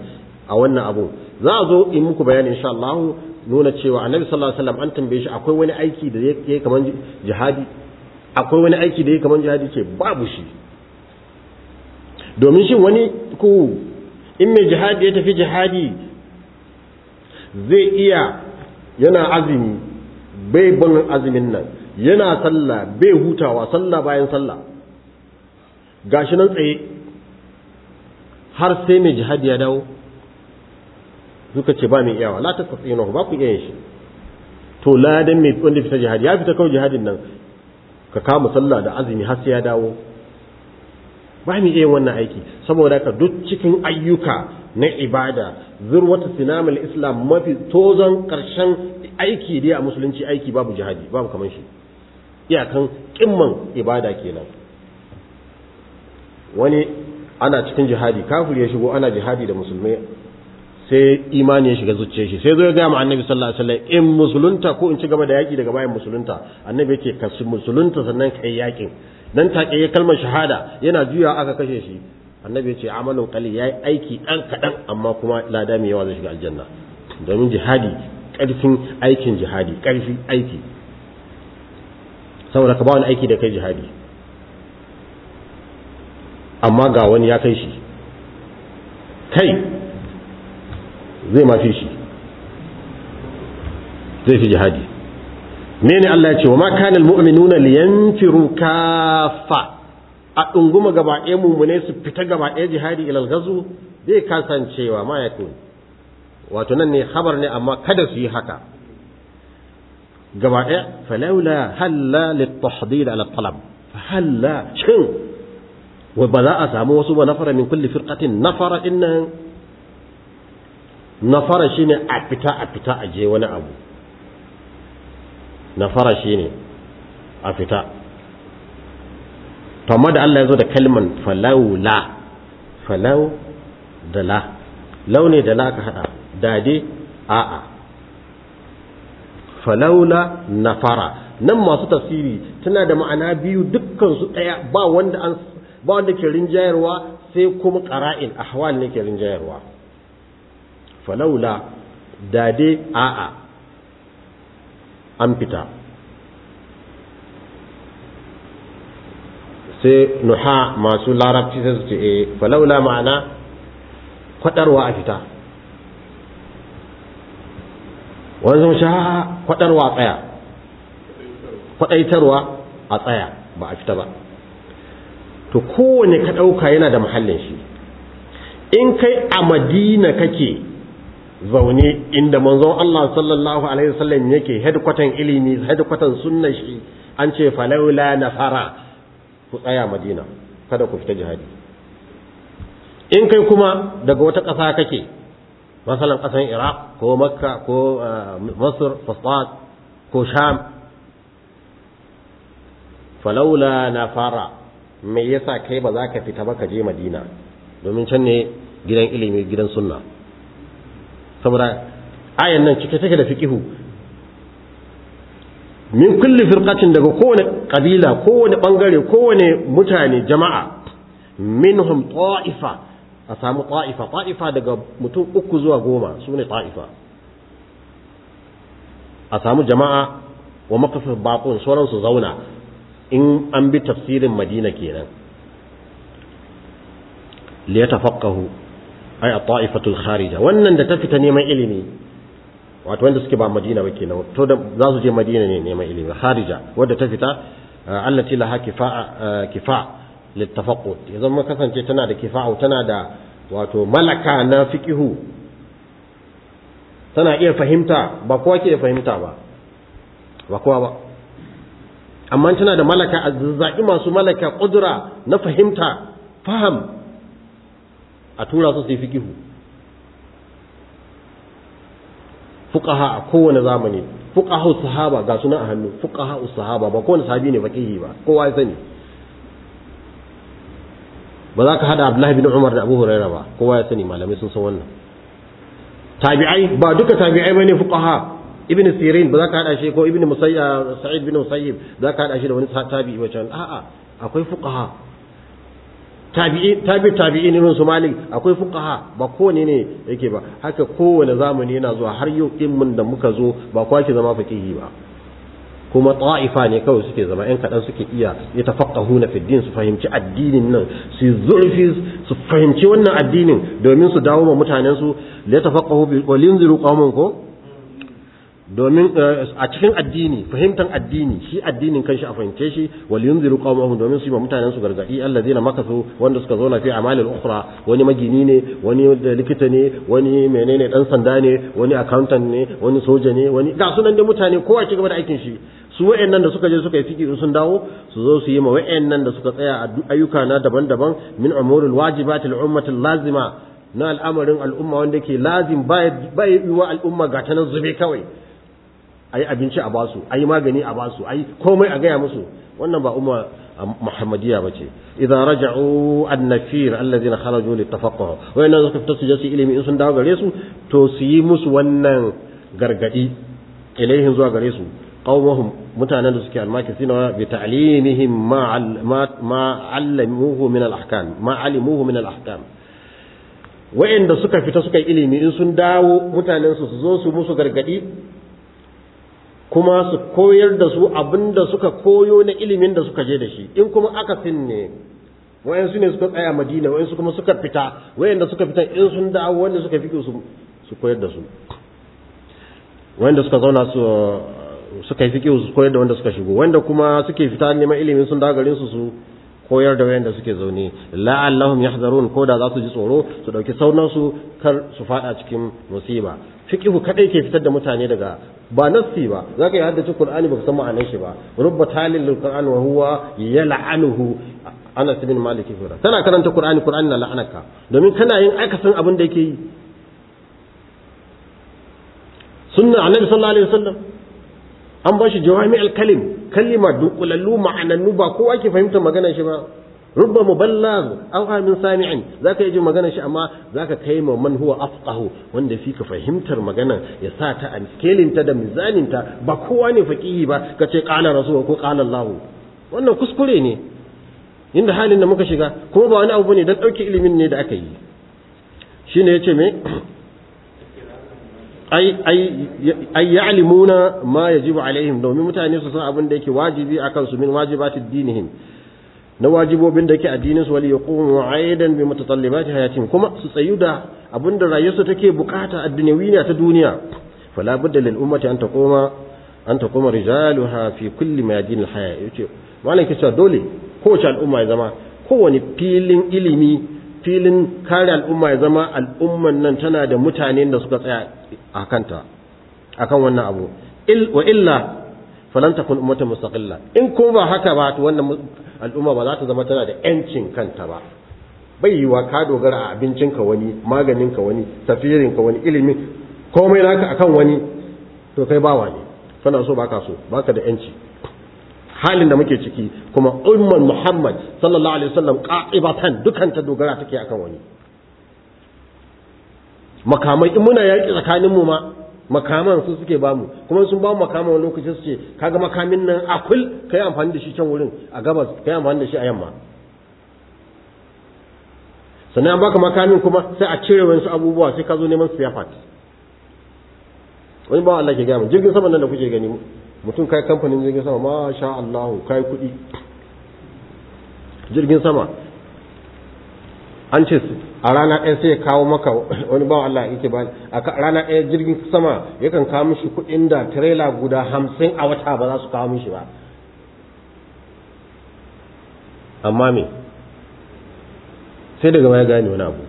Speaker 1: a wannan abu. Za a zo in muku bayani insha Allah nuna cewa annabi sallallahu alaihi wasallam an tambaye shi akwai wani aiki da yake kaman jihadi? Akwai wani aiki da yake kaman jihadi? Ce babu shi. Domin shi wani ku in mai jihadi ya tafi jihadi zai iya yana azumi bai bin azumin nan yana sallah bai hutawa sallah bayan sallah. Gashi nan tsaye har sai mai jihadi ya dawo suka ce ba mai iyawa la tasqina ba ku iya shi. To ladan mai wanda fita jihadi ya fita kawai jihadin nan ka kama sallah da azumi har sai ya dawo. Ba mu iya wannan aiki. Saboda ka duk cikin ayyuka na ibada zurwata sinamul islam mafi tozon ƙarshen aiki dai a musulunci aiki babu jihadi babu kamar shi. Iyakan kimman ibada kenan. Wani ana cikin jihadi kafir ya shigo ana jihadi da musulmai sai imani ya shiga zuciyar shi. Sai zo ya ga mu annabi sallallahu alaihi wasallam in musulunta ko in ci gaba da yaki daga bayan musulunta. Annabi yake ka musulunta sannan kai yaƙin dan take ya kalmar shahada yana juya aka kashe shi. Annabi ya ce amalun qali yayi aiki dan kadan amma kuma lada mai yawa zai shiga aljanna. Domin jihadi ƙarfin aikin jihadi ƙarfi aiki. Saboda ka ba wani aiki da kai jihadi. Amma ga wani ya kai shi. Kai zai mafi shi. Zai fi jihadi. Mene Allah ya ce wa ma kana almu'minuna liyanfiru kaffa a dunguma gaba ɗaya mummune su fita gaba ɗaya jihadi ilal gazu zai kasancewa ma ya wato nan ne khabar ne amma kada su yi haka. Gaba ɗaya falaula halla litahdid ala talab halla shin wa ba za a samu wasu ba nafara min kulli firqatin nafara innan nafara shine a fita a fita a je wani abu. Nafara shine a fita. To amma da Allah ya zo da kalman falaula falau da la launi da la ka hada daɗe a'a. Falaula nafara nan masu tafsiri tana da ma'ana biyu dukkan su ɗaya ba wanda an ba wanda ke rinjayarwa sai kuma qara'in ahwal ne ke rinjayarwa. Falaula daɗe a'a. An fita. Sai nuha masu larabci sai su ce e falaula ma'ana kwadarwa a fita. Wani zama sha kwadarwa a tsaya. Kwadaitarwa a tsaya ba a fita ba. To kowane ka ɗauka yana da mahallin shi. In kai a madina kake zaune inda manzon Allah sallallahu alaihi wasallam yake headquarter ilimi headquarter sunna shi an ce falaula nafara ku tsaya madina kada ku fita jihadi. In kai kuma daga wata ƙasa kake masalan ƙasan iraq ko makka ko masar fasad ko sham falaula nafara me yasa kai ba za ka fita ba ka je madina? Domin can ne gidan ilimi gidan sunna. Saboda ayan nan cike take da fiqihu. Min kulli firqatin daga kowane kabila kowane ɓangare kowane mutane jama'a minhum ta'ifa. A samu ta'ifa. Ta'ifa daga mutum uku zuwa goma su ne ta'ifa. A samu jama'a wa makasar bakon sauran su zauna. In an bi tafsirin madina kenan. Li yatafaqahu ay at-ta'ifatul kharija. Wannan da ta fita neman ilimi wato wanda suke ba madina ba kenan to da za su je madina ne neman ilimi. Kharija wadda ta fita allati laha kifa'a kifa littafaqqud yanzu mun kasance tana da kifa'u tana da wato malaka na fiqihu. Tana iya fahimta ba kowa ke fahimta ba. Ba kowa ba. Amma tana da malaka azzaki masu malaka kudura na fahimta faham a tura su su yi fiqihu. Fuqaha a kowane zamani fuqaha sahaba ga suna a hannu fuqaha sahaba ba kowane sahabi ne faqihi ba kowa ya sani. Ba za ka hada Abdullahi bin Umar da Abu Hurairah ba kowa ya sani malamai sun san wannan. Tabi'ai ba duka tabi'ai ba ne fuqaha. Ibn Sirin ba za ka hada shi ko ibn Musayyib Sa'id bin Musayyib za ka hada shi da wani tabi'i wacan a'a akwai fuqaha. Tabi'i tabi tabi'in irin su malik akwai fuqaha ba kowane ne yake ba. Haka kowane zamani yana zuwa har yau din mun da muka zo ba kowa ke zama faqihi ba. Kuma ta'ifa ne kawai suke zama yan kaɗan suke iya ya tafaqahu na fiddin su fahimci addinin nan su zurfi su fahimci wannan addinin domin su dawo ma mutanen su ya tafaqahu bi walinziru qaumun ko? Domin a cikin addini fahimtar addini shi addinin kanshi a fahimce shi wal yunziru qawmahum domin su yi mutanen su gargaɗi allazina makasu wanda suka zauna fi amalil ukhra wani magini ne wani likita ne wani menene dan sanda ne wani accountant ne wani soja ne wani ga sunan da mutane kowa ci gaba da aikin shi. Su wayannan da suka je suka yi fiki sun dawo su zo su yi ma wayannan da suka tsaya a ayyuka na daban-daban min umuril wajibatil ummatil lazima na al'amarin al'umma wanda ke lazim bai yi wa al'umma ga ta nan zube kawai. A yi abinci a ba su a yi magani a ba su a yi komai a gaya musu. Wannan ba umma muhammadiyya ba ce. Idan raja'u an-nafir allazina kharaju litafaqquh wayannan suka fita su je ilimi in sun dawo gare su to su yi musu wannan gargaɗi ilaihin zuwa gare su. Qaumahum mutanen da suke almakisina bi ta'limihim ma ma allamuhu min al-ahkam ma alimuhu min al-ahkam. Wayanda suka fita suka yi ilimi in sun dawo mutanen su su zo su musu gargaɗi kuma su koyar da su abin da suka koyo na ilimin da suka je da shi. In kuma aka ne wayansu ne suka tsaya madina wayansu kuma suka fita. Wayanda suka fita in sun dawo wanda suka fi su su koyar da su. Wayanda suka zauna su suka yi fiƙi su koyar da wanda suka shigo. Wanda kuma suke fita neman ilimin sun dawo garin su su koyar da wayanda suke zaune. La'allahum yahzarun ko da za su ji tsoro su ɗauki saunan su kar su fada cikin musiba. Fiqhu kadai ke fitar da mutane daga ba nassi ba. Zaka yi haddace qur'ani baka san ma'anar shi ba. Rubba talil lil qur'an wa huwa yal'anuhu. Anas bin Malik fira tana karanta qur'ani qur'ani na la'anaka domin kana yin akasin abin da yake yi. Sunna annabi sallallahu alaihi wasallam. An ba shi jawami al-kalim. Kalima dukulallu ma'anannu ba kowa ke fahimtar maganar shi ba. Rubba muballigh aw min sami'in zaka yi maganar shi amma zaka kai ma man huwa afqahu wanda fi ka fahimtar maganar ya sa ta a scaling ta da mizanin ta. Ba kowa ne faqihi ba kace qala rasul ko qala Allah wannan kuskure ne. Inda halin da muka shiga kuma ba wani abu ba ne dan ɗauke ilimin ne da aka yi. Shine ya ce me? Ai ya'limuna ma yajibu alaihim. Domin mutane su san abin da yake wajibi akan su min wajibatid dinihim. Na wajibobin da yake addinin su wali yaqumu aidan bi mutatallibati hayatihim kuma su tsayu da abin da rayuwarsu take buƙata a dunyawiya ta duniya. Fala budda lil ummati an taquma an taquma rijaluha fi kulli mayadin al haya. Yace malam kace dole kowace al'umma ya zama kowane filin ilimi filin kare al'umma ya zama al'umman nan tana da mutanen da suka tsaya a kanta akan wannan abu. Wa illa falan takun ummatan mustaqilla. In kuma ba haka ba to wannan al'umma ba za ta zama tana da yancin kanta ba. Bai yiwa ka dogara a abincinka wani maganinka wani tafirinka wani ilimi komai naka akan wani to kai bawa ne. Kana so baka so baka da yanci halin da muke ciki kuma umman Muhammad sallallahu alaihi wasallam qa'ibatan dukan ta dogara take akan wani. Makamai in muna yaki tsakanin mu ma makaman su suke ba mu. Kuma sun ba mu makaman wani lokaci su ce kaga makamin nan akul kai amfani da shi can wurin a gabas kai amfani da shi a yamma. Sannan an baka makamin kuma sai a cire wasu abubuwa sai ka zo neman spare part. Wani ba Allah ke gaya jirgin sama nan da kuke gani mutum kai kamfanin jirgin sama ma sha Allah kai kuɗi. Jirgin sama an ce a rana ɗaya sai ya kawo maka wani bawa Allah yake ba a rana ɗaya jirgin sama yakan kawo mishi kuɗin da tirela guda hamsin a wata ba za su kawo mishi ba. Amma me? Sai daga baya gane wani abu.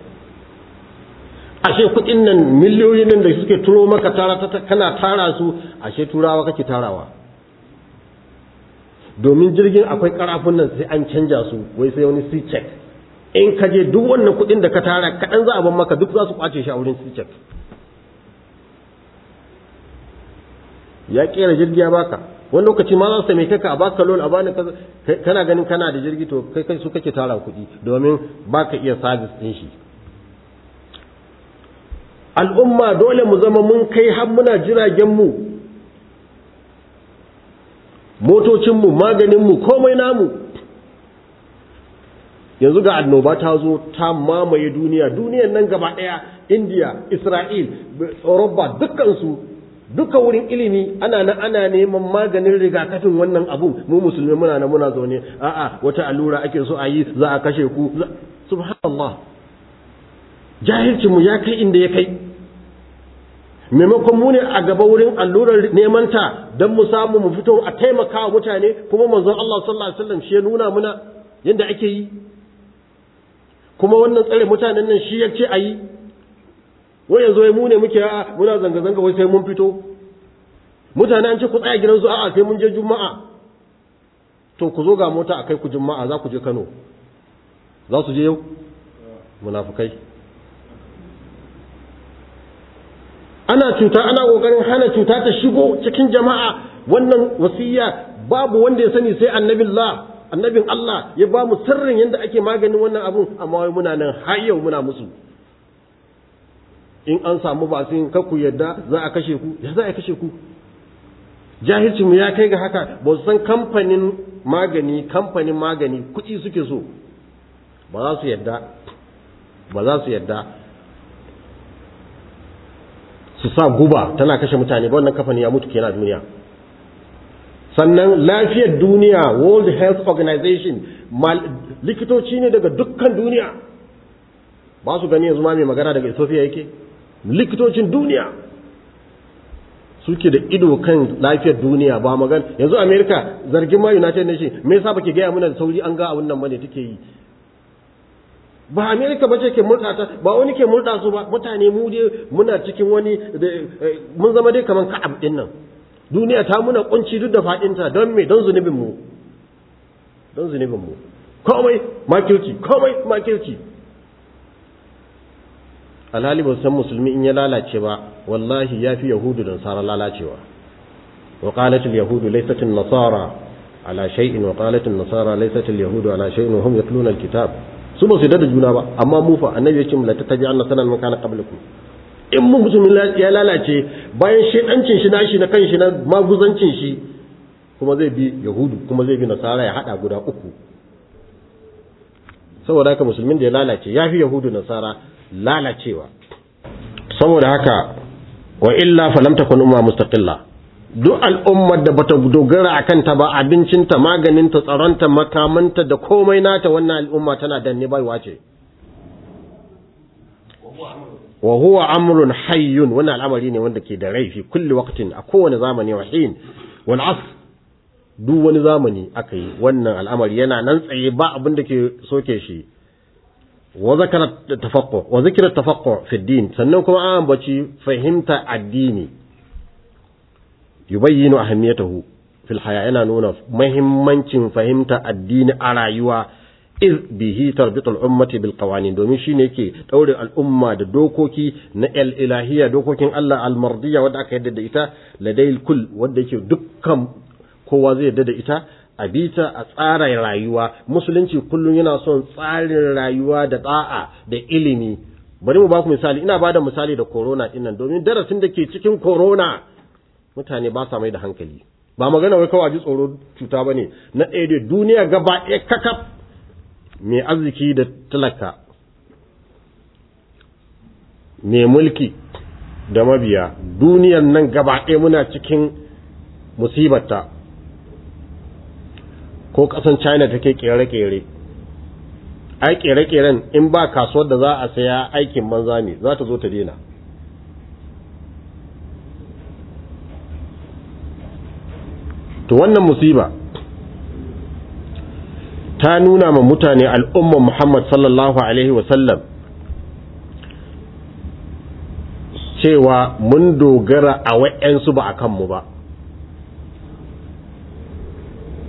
Speaker 1: Ashe kuɗin nan miliyoyin nan da suke turo maka tara kana tara su ashe turawa kake tarawa? Domin jirgin akwai karafun nan sai an canja su wai sai wani c check. In ka je duk wannan kuɗin da ka tara kaɗan za a ban maka duk za su ƙwace shi a wurin check ya kera jirgi ya baka. Wani lokaci ma za su mai kaka a baka loan a bani kana ganin kana da jirgi to kai kai su kake tara kuɗi domin baka iya sabis ɗin shi. Al'umma dole mu zama mun kai har muna jiragen mu motocinmu maganinmu komai namu. Yanzu ga annoba ta zo ta mamaye duniya. Duniyan nan gaba ɗaya indiya isra'il europa dukkansu duka wurin ilimi ana nan ana neman maganin rigakafin wannan abu mu musulmi muna nan muna zaune. A'a wata allura ake so a yi za a kashe ku. Subhanallah. Jahilcin mu ya kai inda ya kai. Maimakon mu ne a gaba wurin allurar neman ta don mu samu mu fito a taimaka mutane kuma manzon Allah sallallahu alaihi wasallam shi ya nuna muna yadda ake yi. Kuma wannan tsare mutanen nan shi ya ce a yi. Wai yanzu mu ne muke a'a muna zanga-zanga wai sai mun fito. Mutane an ce ku tsaya gidansu a'a sai mun je juma'a. To ku zo ga mota a kai ku juma'a za ku je kano. Za su je yau? Munafukai. Ana cuta ana ƙoƙarin hana cuta ta shigo cikin jama'a. Wannan wasiya babu wanda ya sani sai annabinllah annabin Allah ya ba mu sirrin yadda ake maganin wannan abun amma wai muna nan har yau muna musu. In an samu basin kakku yadda za a kashe ku. Ya za a kashe ku? Jahilci mu ya kai ga haka. Ba su san kamfanin magani kamfanin magani kuɗi suke so. Ba za su yadda. Ba za su yadda. Su sa guba tana kashe mutane ba wannan kamfani ya mutu kenan a duniya. Sannan lafiyar duniya world health organization likitoci ne daga dukkan duniya. Ba su gani yanzu ma mai magana daga ethiopia yake? Likitocin duniya. Suke da ido kan lafiyar duniya ba magana. Yanzu america zargin ma united nation me yasa bake gaya mana da sauri an ga abun nan ba ne take yi? Ba america ba ce ke murɗa ta ba wani ke murɗa su ba. Mutane mu dai muna cikin wani mun zama dai kaman ka'ab ɗin nan duniya ta muna kunci duk da fadinta. Don me? Don zunubin mu. Don zunubin mu. Komai makirci. Komai makirci. Alhali ba san musulmi in ya lalace ba wallahi ya fi yahudu da nasara lalacewa. Wa qalat al yahudu laysat nasara ala shay'in wa qalat nasara laysat yahudu ala shay'in wa hum yatluna al kitab su ba su da juna ba amma mu fa annabi ya ce la tattabi'anna sanan man kana qablakum. In musulmi ya lalace bayan shedancin shi nashi na kanshi na maguzancin shi kuma zai bi yahudu kuma zai bi nasara ya hada guda uku. Saboda haka musulmin da ya lalace ya fi yahudu nasara lalacewa. Saboda haka wa illa falam takun umma mustaqilla. Duk al'ummar da bata dogara a kanta ba abincinta maganinta tsaronta makamanta da komai nata wannan al'umma tana danne baiwa ce. Wa huwa amrun hayyun. Wannan al'amari ne wanda ke da rai fi kulli waqtin a kowane zamani wa hin. Wal asr duk wani zamani aka yi wannan al'amari yana nan tsaye ba abin da ke soke shi. Wa zikra tafaqquh fi din sannan kuma an ambaci fahimta addini. Yubayyinu ahamiyatahu fil haya yana nuna muhimmancin fahimta addini a rayuwa iz bihi tarbitul ummati bil qawanin domin shine yake daure al'umma da dokoki na el ilahiyya dokokin Allah al mardiyya wanda aka yadda da ita ladayil kul wanda yake dukkan kowa zai yadda da ita a bita a tsara rayuwa. Musulunci kullum yana son tsarin rayuwa da da'a da ilimi. Bari mu ba ku misali ina ba da misali da corona ɗin nan domin darasin da ke cikin corona mutane ba sa mai da hankali. Ba magana wai kawai ji tsoro cuta ba ne na ɗaya da duniya gaba ɗaya kakaf. Mai arziki da talaka mai mulki da mabiya duniyan nan gaba ɗaya muna cikin musibarta. Ko ƙasan china take ƙere-ƙere. Ai ƙere-ƙeren in ba kasuwar da za a saya aikin banza ne za ta zo ta daina. To wannan musiba ta nuna ma mutane al'umman Muhammad sallallahu Alaihi wasallam cewa mun dogara a wa'yansu ba a kanmu ba.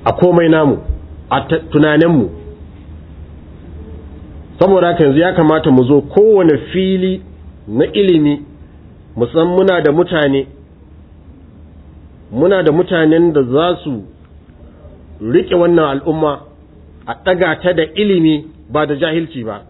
Speaker 1: A komai namu a tunaninmu. Saboda haka yanzu ya kamata mu zo kowane fili na ilimi musamman muna da mutane muna da mutanen da za su riƙe wannan al'umma a ɗaga ta da ilimi ba da jahilci ba.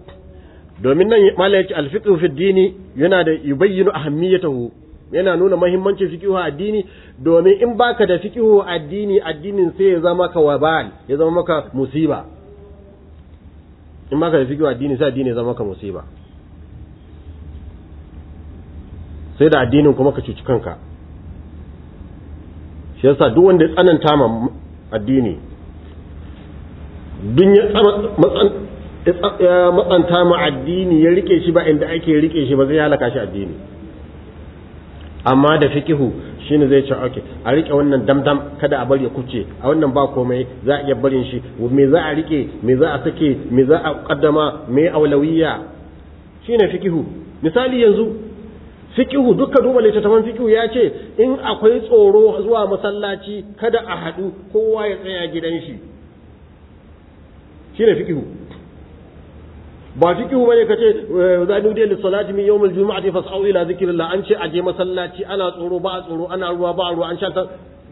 Speaker 1: Domin nan malayaci alfiqhu fi dini yana da yubayyinu ahammiyatahu. Yana nuna muhimmancin fiqhu addini domin in baka da fiqhu addini addinin sai ya zama ka wabal ya zama maka musiba. In baka da fikihu addini sai addini zama ka musiba. Sai da addinin kuma ka cuci kanka. Shi yasa duk wanda ya tsananta ma addini duk ya matsanta ma addini ya riƙe shi ba inda ake riƙe shi ba zai halaka shi addini. Amma da fikihu shine zai ce okay a riƙe wannan damdam kada a bari ya kuce. A wannan ba komai za a iya barin shi. Me za a riƙe? Me za a sake? Me za a kaddama? Me aulawiya? Shine fikihu. Misali yanzu fikihu duka duba littattafan fikihu ya ce in akwai tsoro zuwa masallaci kada a haɗu kowa ya tsaya gidan shi. Shine fikihu ba fikihu ba ne kace za ni da salati min yawmil jumu'ati fas'au ila zikrillah. An ce aje masallaci ana tsoro ba tsoro ana ruwa ba ruwa an sha ta.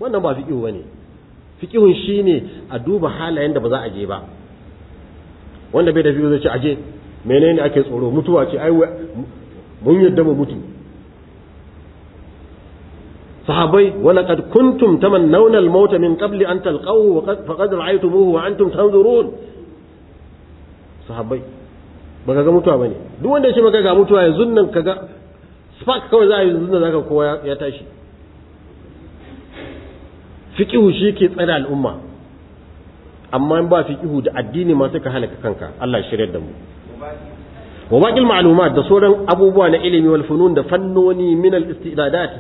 Speaker 1: Wannan ba fikihu ba ne. Fikihun shine a duba halayen da ba za a je ba. Wanda bai da fikihu zai ce aje menene ake tsoro? Mutuwa ce ai mun yadda mu mutu. Sahabai walaqad kuntum tamannawna al-maut min qabli an talqahu faqad ra'aytumuhu wa antum tanzurun. Sahabbai. Baka ga mutuwa ba ne duk wanda ya ce maka ga mutuwa yanzu nan kaga spark kawai za a yi yanzu nan zaka kowa ya tashi. Fiqihu shi ke tsare al'umma. Amma in ba fiqihu da addini ma sai ka halaka kanka. Allah ya shiryar da mu. Wa baqil ma'lumat da sauran abubuwa na ilimi wal funun da fannoni min al istidadat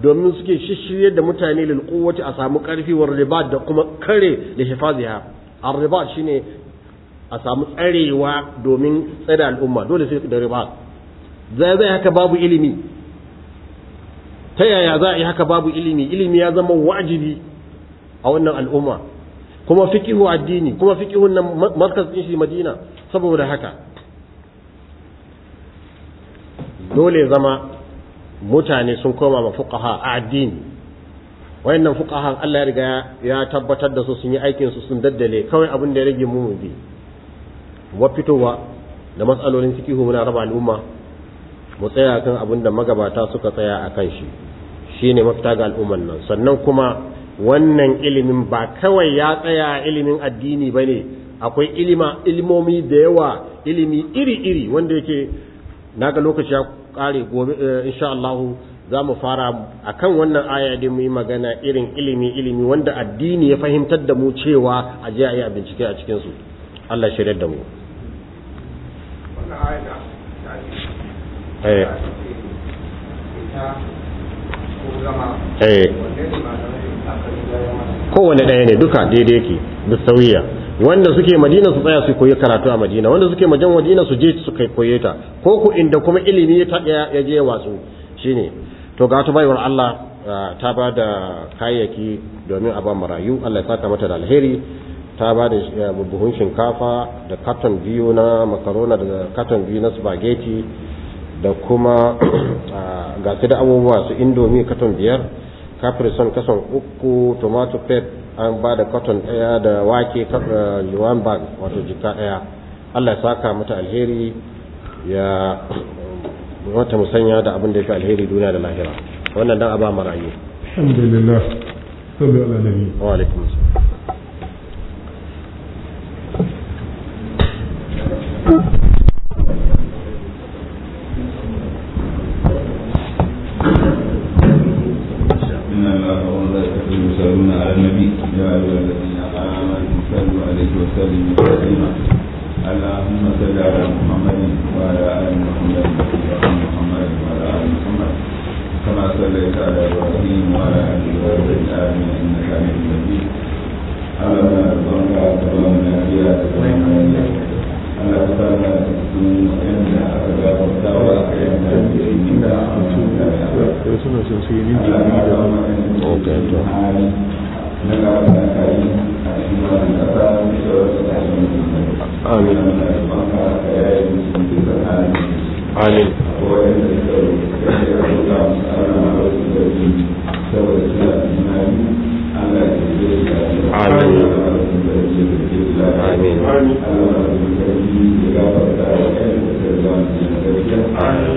Speaker 1: domin suke shishirye da mutane lil quwwati a samu ƙarfi war ribat da kuma kare da hifaziha. Ar ribat shine a samu tsarewa domin tsare al'umma. Dole sai da ribat zai zai haka babu ilimi. Ta yaya za a yi haka babu ilimi? Ilimi ya zama wajibi a wannan al'umma. Kuma fiqihu addini kuma fiqihun nan markaz din shi Madina saboda haka. Dole zama mutane sun koma ma fuqaha a addini. Wayannan fuqaha Allah ya riga ya tabbatar da su sun yi aikin su sun daddale. Kawai abin da ya rage mu bi. Wa fitowa da matsalolin fikihu muna raba al'umma mu tsaya kan abin da magabata suka tsaya a kan shi. Shine mafita ga al'umman nan. Sannan kuma wannan ilimin ba kawai ya tsaya ilimin addini ba ne akwai ilima ilimomi da yawa ilimi iri-iri wanda yake na ga lokaci ya kare gobe insha Allah za mu fara akan wannan aya din mu yi magana irin ilimi ilimi wanda addini ya fahimtar da mu cewa a je a yi a bincike a cikin su Allah shirya da mu
Speaker 2: wannan aya da ta
Speaker 1: eh. Eh. Kowane ɗaya ne duka daidai yake da sauyiya. Wanda suke madina su tsaya su koyi karatu a madina wanda suke majan madina su je su kai koye ta. Ko ku inda kuma ilimi ya je watsu shine. To ga wata baiwar Allah ah, ta ba da kayayyaki domin a ba marayu Allah ya saka mata da alheri. Ta ba da eh, buhun shinkafa da katon biyu na makarona da katon biyu na spaghetti. da kuma ga su da abubuwa su indomi katon biyar kafir son kason uku tomato pep an ba da katon ɗaya da wake yuan eh, bag wato jika ɗaya allah ya saka mata alheri ya wata musanya da abin da ya fi alheri duniya da lahira. Wannan dan a ba
Speaker 3: marayu. Alhamdulillah. Sallu ala nabi.
Speaker 1: Wa alaikum
Speaker 4: sai
Speaker 3: suna so su yi minti biyu da
Speaker 1: ok to amin
Speaker 2: amin Amin.
Speaker 4: Amin. Amin.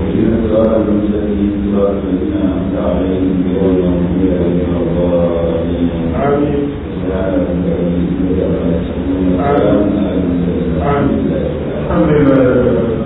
Speaker 4: واهدنا الصراط المستقيم صراط الذين انعمت عليهم غير المغضوب عليهم ولا الضالين آمين. سبحانك